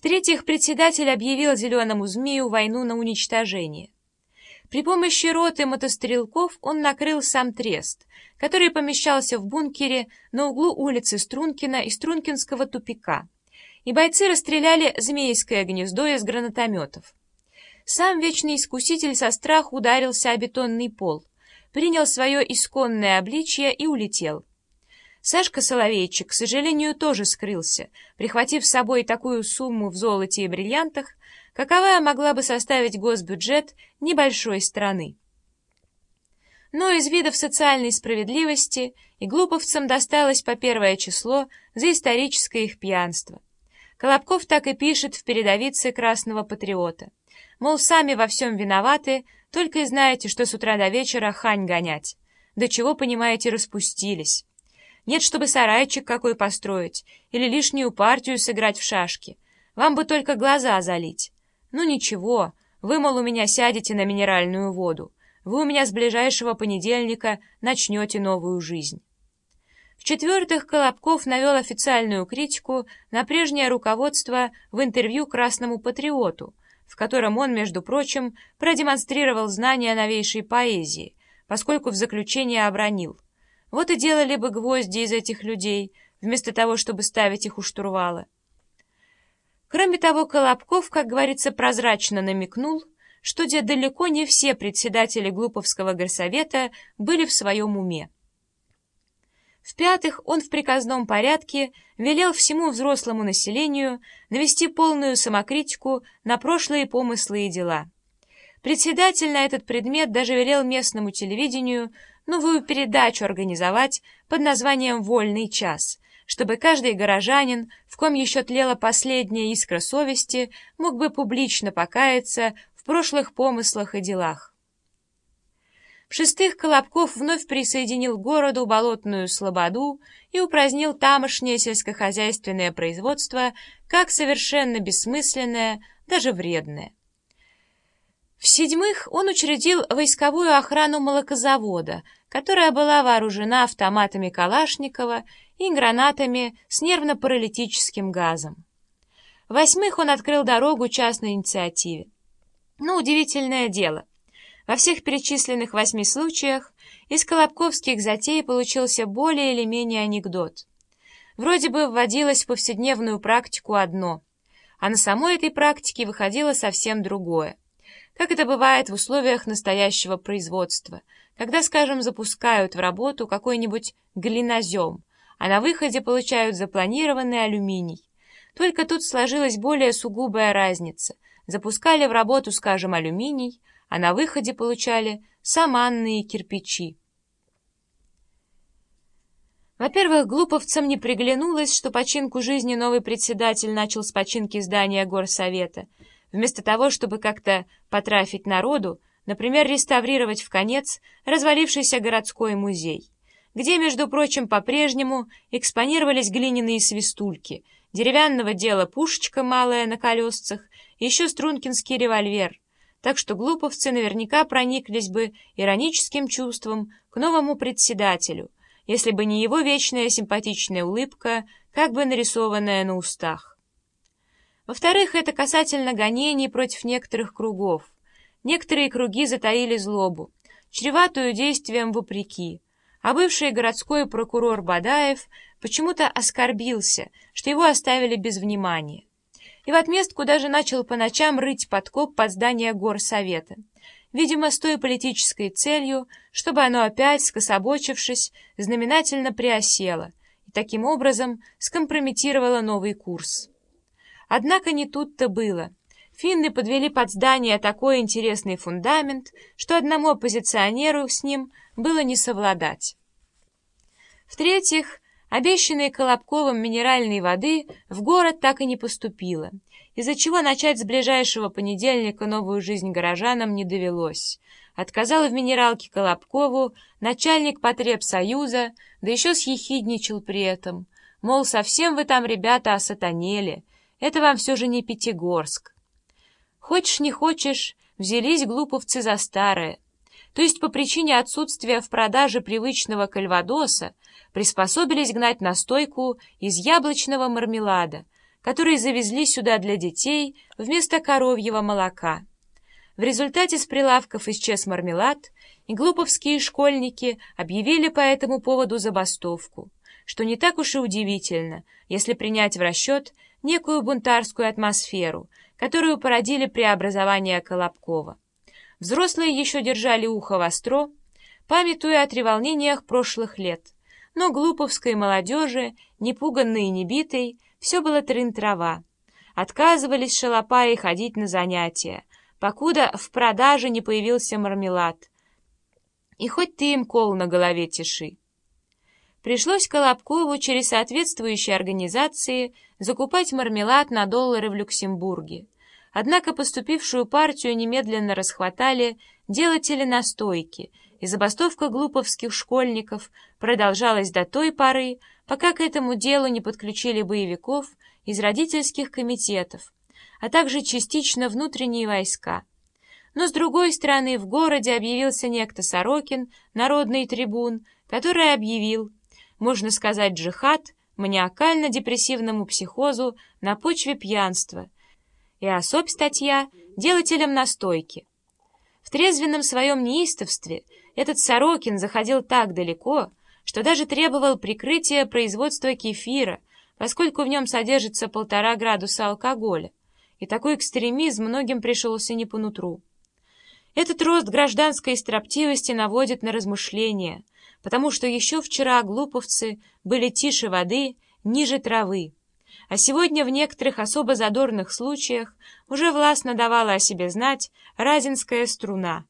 В-третьих, председатель объявил зеленому змею войну на уничтожение. При помощи роты мотострелков он накрыл сам трест, который помещался в бункере на углу улицы Стрункина и Стрункинского тупика, и бойцы расстреляли змейское гнездо из гранатометов. Сам вечный искуситель со страху ударился о бетонный пол, принял свое исконное обличье и улетел. Сашка Соловейчик, к сожалению, тоже скрылся, прихватив с собой такую сумму в золоте и бриллиантах, каковая могла бы составить госбюджет небольшой страны. Но из видов социальной справедливости и глуповцам досталось по первое число за историческое их пьянство. Колобков так и пишет в передовице «Красного патриота». Мол, сами во всем виноваты, только и знаете, что с утра до вечера хань гонять. До чего, понимаете, распустились. Нет, чтобы сарайчик какой построить или лишнюю партию сыграть в шашки. Вам бы только глаза залить. Ну ничего, вы, мол, у меня сядете на минеральную воду. Вы у меня с ближайшего понедельника начнете новую жизнь. В-четвертых, Колобков навел официальную критику на прежнее руководство в интервью «Красному патриоту», в котором он, между прочим, продемонстрировал знания новейшей поэзии, поскольку в заключение обронил – вот и делали бы гвозди из этих людей, вместо того, чтобы ставить их у штурвала. Кроме того, Колобков, как говорится, прозрачно намекнул, что где далеко не все председатели Глуповского горсовета были в своем уме. В-пятых, он в приказном порядке велел всему взрослому населению навести полную самокритику на прошлые помыслы и дела. Председатель на этот предмет даже велел местному телевидению новую передачу организовать под названием «Вольный час», чтобы каждый горожанин, в ком еще тлела последняя искра совести, мог бы публично покаяться в прошлых помыслах и делах. В-шестых, Колобков вновь присоединил к городу болотную слободу и упразднил тамошнее сельскохозяйственное производство как совершенно бессмысленное, даже вредное. В-седьмых, он учредил войсковую охрану молокозавода, которая была вооружена автоматами Калашникова и гранатами с нервно-паралитическим газом. В-восьмых, он открыл дорогу частной инициативе. Но удивительное дело. Во всех перечисленных восьми случаях из колобковских затей получился более или менее анекдот. Вроде бы вводилось в повседневную практику одно, а на самой этой практике выходило совсем другое как это бывает в условиях настоящего производства, когда, скажем, запускают в работу какой-нибудь глинозем, а на выходе получают запланированный алюминий. Только тут сложилась более сугубая разница. Запускали в работу, скажем, алюминий, а на выходе получали саманные кирпичи. Во-первых, глуповцам не приглянулось, что починку жизни новый председатель начал с починки здания горсовета — Вместо того, чтобы как-то потрафить народу, например, реставрировать в конец развалившийся городской музей, где, между прочим, по-прежнему экспонировались глиняные свистульки, деревянного дела пушечка малая на колесцах и еще стрункинский револьвер, так что глуповцы наверняка прониклись бы ироническим чувством к новому председателю, если бы не его вечная симпатичная улыбка, как бы нарисованная на устах. Во-вторых, это касательно гонений против некоторых кругов. Некоторые круги затаили злобу, чреватую действием вопреки, а бывший городской прокурор Бадаев почему-то оскорбился, что его оставили без внимания. И в отместку даже начал по ночам рыть подкоп под здание горсовета, видимо, с той политической целью, чтобы оно опять, скособочившись, знаменательно приосело и таким образом скомпрометировало новый курс. Однако не тут-то было. Финны подвели под здание такой интересный фундамент, что одному оппозиционеру с ним было не совладать. В-третьих, обещанной Колобковым минеральной воды в город так и не поступило, из-за чего начать с ближайшего понедельника новую жизнь горожанам не довелось. Отказал в минералке Колобкову начальник потребсоюза, да еще съехидничал при этом. Мол, совсем вы там, ребята, осатанели, это вам все же не Пятигорск. Хочешь, не хочешь, взялись глуповцы за старое. То есть по причине отсутствия в продаже привычного кальвадоса приспособились гнать настойку из яблочного мармелада, которые завезли сюда для детей вместо коровьего молока. В результате с прилавков исчез мармелад, и глуповские школьники объявили по этому поводу забастовку, что не так уж и удивительно, если принять в расчет некую бунтарскую атмосферу, которую породили преобразования Колобкова. Взрослые еще держали ухо востро, памятуя о треволнениях прошлых лет, но глуповской молодежи, не пуганной и не битой, все было трын-трава. Отказывались шалопаи ходить на занятия, покуда в продаже не появился мармелад. И хоть ты им кол на голове тиши. Пришлось Колобкову через соответствующие организации закупать мармелад на доллары в Люксембурге. Однако поступившую партию немедленно расхватали делатели настойки, и забастовка глуповских школьников продолжалась до той поры, пока к этому делу не подключили боевиков из родительских комитетов, а также частично внутренние войска. Но, с другой стороны, в городе объявился некто Сорокин, народный трибун, который объявил, можно сказать, джихад маниакально-депрессивному психозу на почве пьянства – и особь статья делателям настойки. В трезвенном своем неистовстве этот Сорокин заходил так далеко, что даже требовал прикрытия производства кефира, поскольку в нем содержится полтора градуса алкоголя, и такой экстремизм многим пришелся не по нутру. Этот рост гражданской строптивости наводит на размышления, потому что еще вчера глуповцы были тише воды, ниже травы, а сегодня в некоторых особо задорных случаях уже властно давала о себе знать разинская струна —